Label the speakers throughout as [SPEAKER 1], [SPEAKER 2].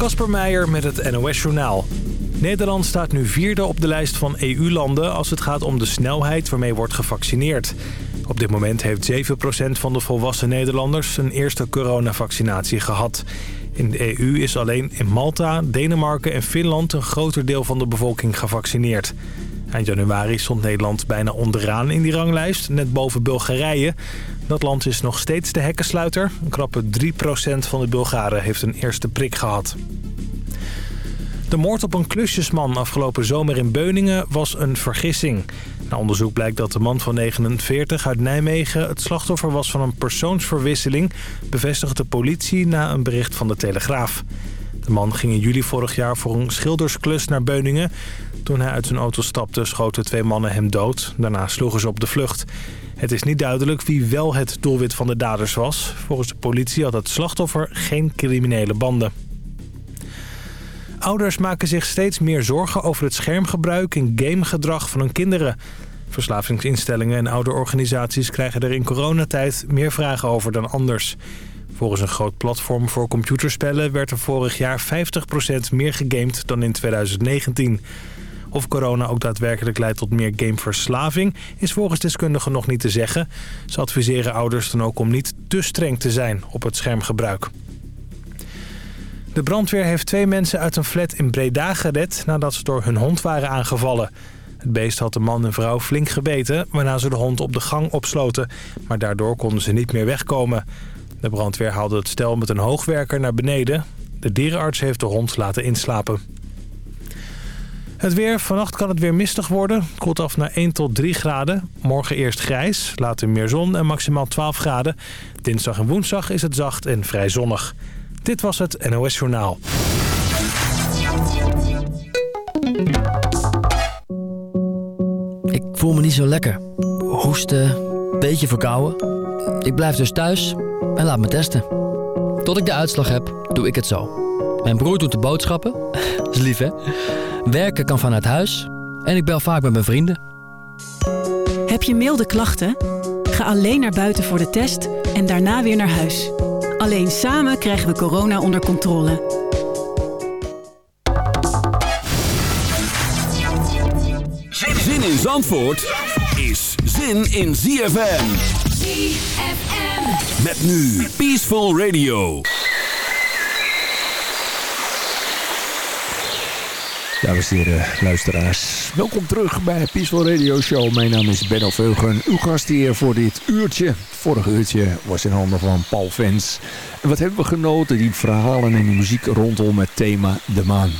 [SPEAKER 1] Kasper Meijer met het NOS-journaal. Nederland staat nu vierde op de lijst van EU-landen als het gaat om de snelheid waarmee wordt gevaccineerd. Op dit moment heeft 7% van de volwassen Nederlanders een eerste coronavaccinatie gehad. In de EU is alleen in Malta, Denemarken en Finland een groter deel van de bevolking gevaccineerd. Eind januari stond Nederland bijna onderaan in die ranglijst, net boven Bulgarije. Dat land is nog steeds de hekkensluiter. Een krappe 3% van de Bulgaren heeft een eerste prik gehad. De moord op een klusjesman afgelopen zomer in Beuningen was een vergissing. Na onderzoek blijkt dat de man van 49 uit Nijmegen het slachtoffer was van een persoonsverwisseling... bevestigt de politie na een bericht van de Telegraaf. De man ging in juli vorig jaar voor een schildersklus naar Beuningen. Toen hij uit zijn auto stapte schoten twee mannen hem dood. Daarna sloegen ze op de vlucht. Het is niet duidelijk wie wel het doelwit van de daders was. Volgens de politie had het slachtoffer geen criminele banden. Ouders maken zich steeds meer zorgen over het schermgebruik en gamegedrag van hun kinderen. Verslavingsinstellingen en ouderorganisaties krijgen er in coronatijd meer vragen over dan anders. Volgens een groot platform voor computerspellen werd er vorig jaar 50% meer gegamed dan in 2019. Of corona ook daadwerkelijk leidt tot meer gameverslaving is volgens deskundigen nog niet te zeggen. Ze adviseren ouders dan ook om niet te streng te zijn op het schermgebruik. De brandweer heeft twee mensen uit een flat in Breda gered nadat ze door hun hond waren aangevallen. Het beest had de man en vrouw flink gebeten, waarna ze de hond op de gang opsloten. Maar daardoor konden ze niet meer wegkomen. De brandweer haalde het stel met een hoogwerker naar beneden. De dierenarts heeft de hond laten inslapen. Het weer. Vannacht kan het weer mistig worden. Koelt af naar 1 tot 3 graden. Morgen eerst grijs, later meer zon en maximaal 12 graden. Dinsdag en woensdag is het zacht en vrij zonnig. Dit was het NOS Journaal.
[SPEAKER 2] Ik voel me niet zo lekker. Hoesten, beetje verkouden. Ik blijf dus thuis en laat me testen. Tot ik de uitslag heb, doe ik het zo. Mijn broer doet de boodschappen. Dat is lief, hè? Werken kan vanuit huis. En ik bel vaak met mijn vrienden.
[SPEAKER 3] Heb je milde klachten? Ga alleen naar buiten voor de test en daarna weer naar huis. Alleen samen krijgen we corona onder controle.
[SPEAKER 4] Zin in Zandvoort is zin in ZFM.
[SPEAKER 5] ZFM.
[SPEAKER 4] Met nu Peaceful Radio.
[SPEAKER 6] Dames en heren, luisteraars. Welkom terug bij Peaceful Radio Show. Mijn naam is Benno Veugen, uw gast hier voor dit uurtje. Vorige uurtje was in handen van Paul Vens. En wat hebben we genoten, die verhalen en die muziek rondom het thema De Maan.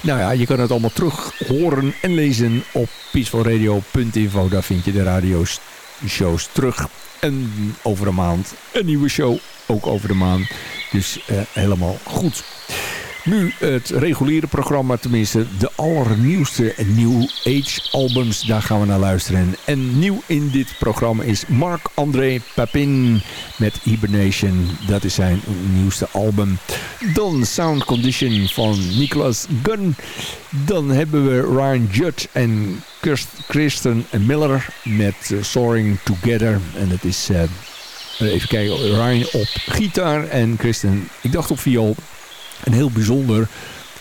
[SPEAKER 6] Nou ja, je kan het allemaal terug horen en lezen op peacefulradio.info. Daar vind je de radioshows terug. En over een maand een nieuwe show, ook over de maand. Dus uh, helemaal goed. Nu het reguliere programma, tenminste de allernieuwste New Age albums. Daar gaan we naar luisteren. En nieuw in dit programma is Marc-André Papin met Hibernation. Dat is zijn nieuwste album. Dan Sound Condition van Nicholas Gunn. Dan hebben we Ryan Judd en Kristen Miller met uh, Soaring Together. En dat is... Uh, even kijken, Ryan op gitaar en Kristen, ik dacht op viool. Een heel bijzonder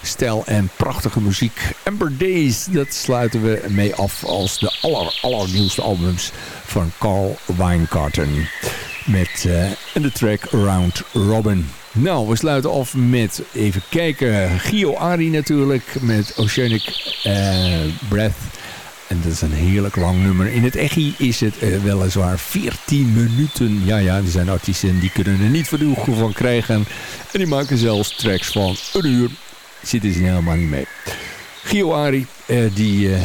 [SPEAKER 6] stijl en prachtige muziek. Amber Days, dat sluiten we mee af als de aller, allernieuwste albums van Carl Weingarten. Met uh, de track Round Robin. Nou, we sluiten af met, even kijken, Gio Ari natuurlijk met Oceanic uh, Breath. En dat is een heerlijk lang nummer. In het echi is het uh, weliswaar 14 minuten. Ja, ja, er zijn artiesten die kunnen er niet genoeg van krijgen. En die maken zelfs tracks van een uur. Zitten ze helemaal niet mee. Gio Ari, uh, die uh,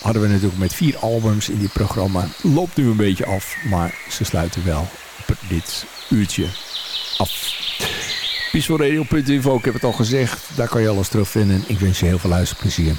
[SPEAKER 6] hadden we natuurlijk met vier albums in dit programma. Loopt nu een beetje af, maar ze sluiten wel dit uurtje af. Peacefulradio.info, ik heb het al gezegd. Daar kan je alles terugvinden. Ik wens je heel veel luisterplezier.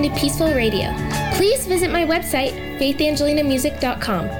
[SPEAKER 5] Listening to Peaceful Radio. Please visit my website, faithangelinamusic.com.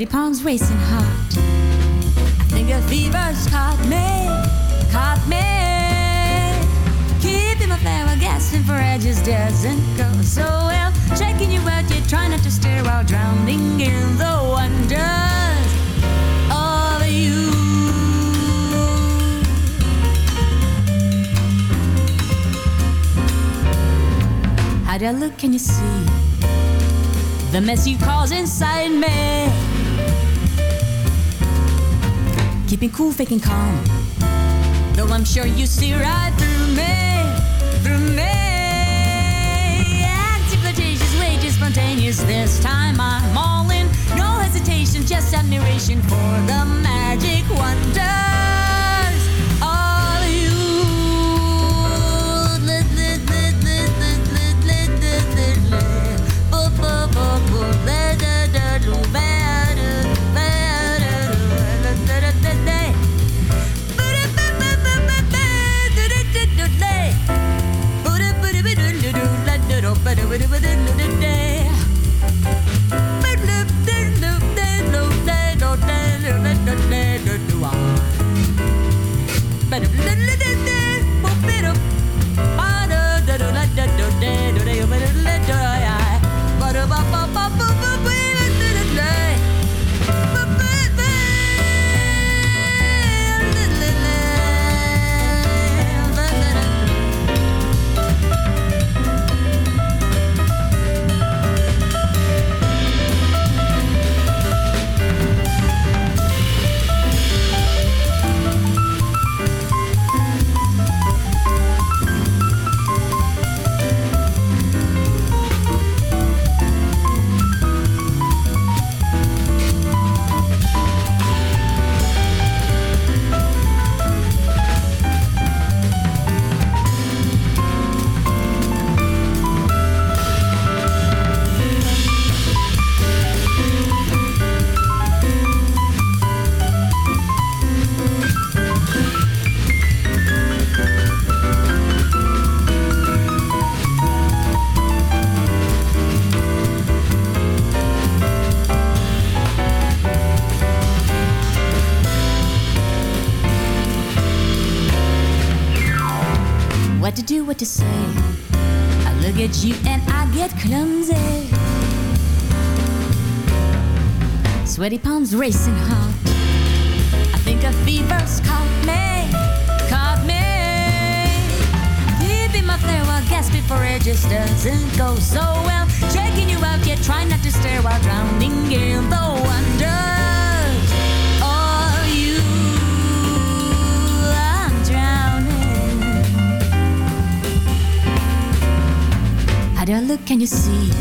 [SPEAKER 7] Sweaty palms racing hot. I think a fever's caught me, caught me. Keeping my flower gasping for air just doesn't go so well. Checking you out, you try not to stare while drowning in the wonders of you. How do I look? Can you see the mess you cause inside me? Keeping cool, faking calm. Though I'm sure you see right through me, through me. Active, flirtatious, wages, spontaneous. This time I'm all in. No hesitation, just admiration for the magic wonders What to do, what to say. I look at you and I get clumsy. Sweaty palms racing hot. I think a fever's caught me, caught me. Keeping my flare while gasping for air just doesn't go so well. Checking you out, yet trying not to stare while drowning in the wonders I look? Can you see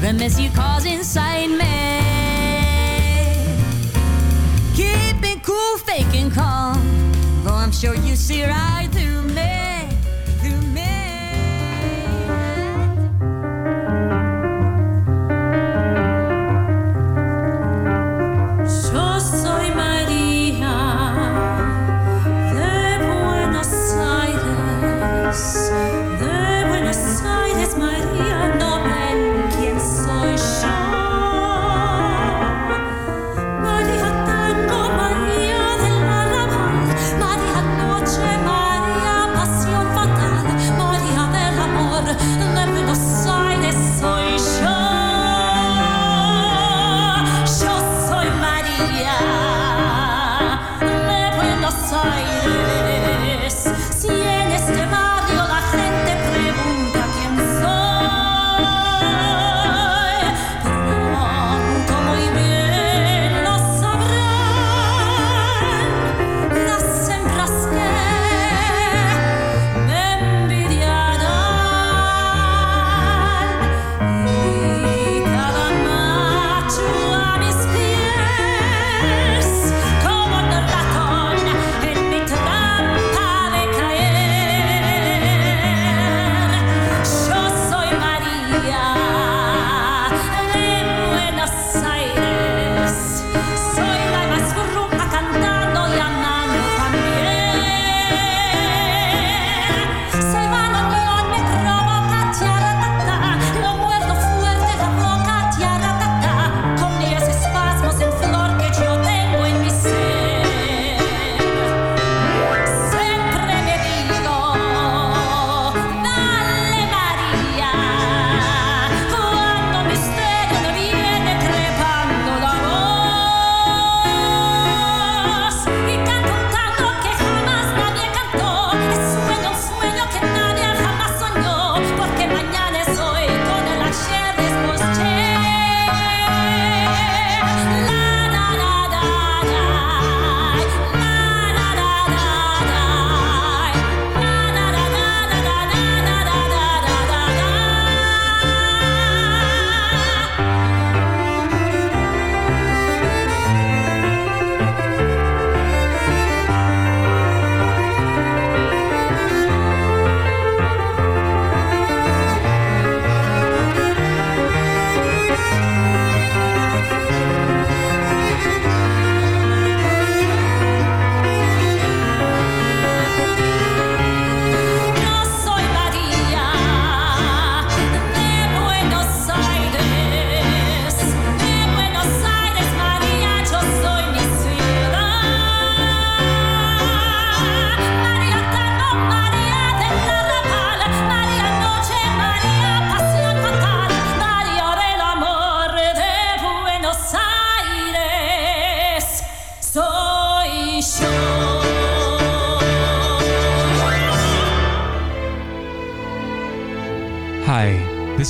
[SPEAKER 7] the mess you cause inside me? Keeping cool, faking calm. Though I'm sure you see right through me,